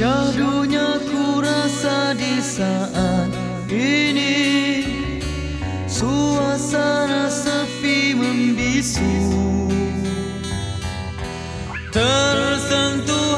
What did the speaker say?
Syahdunya ku rasa di saat ini Suasana sepi membisu. Tersentuh